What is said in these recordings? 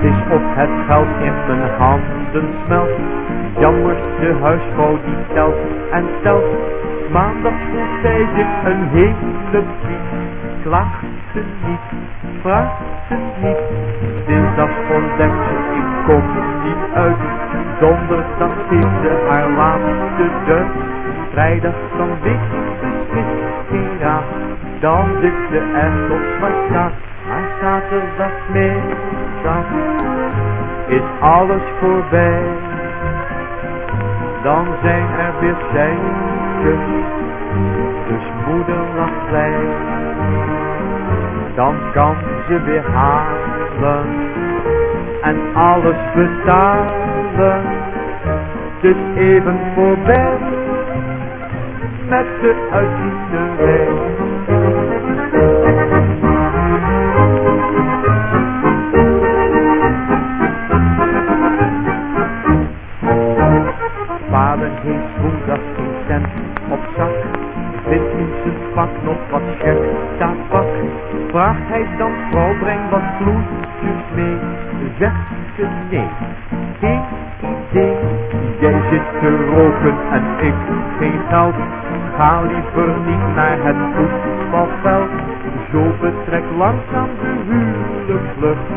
is of het geld in mijn handen smelt. Jammer de huisvrouw die telt en telt. Maandag vroeg zij zich een hele brief. Klaagt ze niet, vraagt ze niet. Dinsdag ontdekt ze, ik kom niet uit. Donderdag heeft ze haar laatste duit. Vrijdag dan weet Dan zit ze echt op wat staat. Maar zaterdagmiddag is alles voorbij. Dan zijn er weer cijfers, dus moeder lacht blij. Dan kan ze weer halen en alles betalen. Dus even voorbij met de uitzienerij. Vader heeft woensdag geen cent op zak. Vindt in zijn pak nog wat staat pak. Vraagt hij dan vrouw, breng wat vloeitjes mee. Zegt ze nee, geen idee. Jij zit te roken en ik geen geld. Ga liever niet naar het voetbalveld. Zo betrek langzaam de huwelijksvlucht.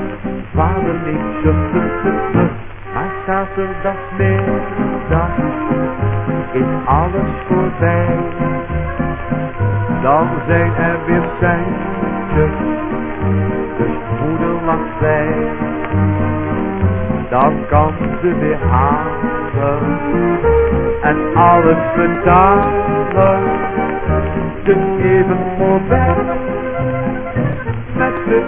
Vader neemt zuchtend terug. Maar zaterdagmiddag is alles voorbij. Dan zijn er weer centjes, dus moeder lacht blij. Dan kan ze weer halen en alles betalen. Dus even voorbij met de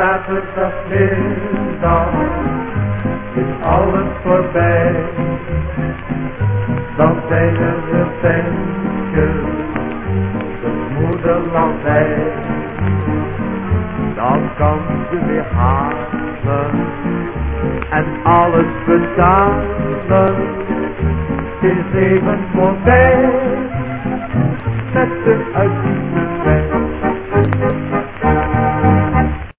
uitzienerij. Maar zaterdagmiddag is alles voorbij. Dan zijn er de tentjes, de moederland. Dan kan ze weer halen en alles betalen. Is even voorbij met de uitziener.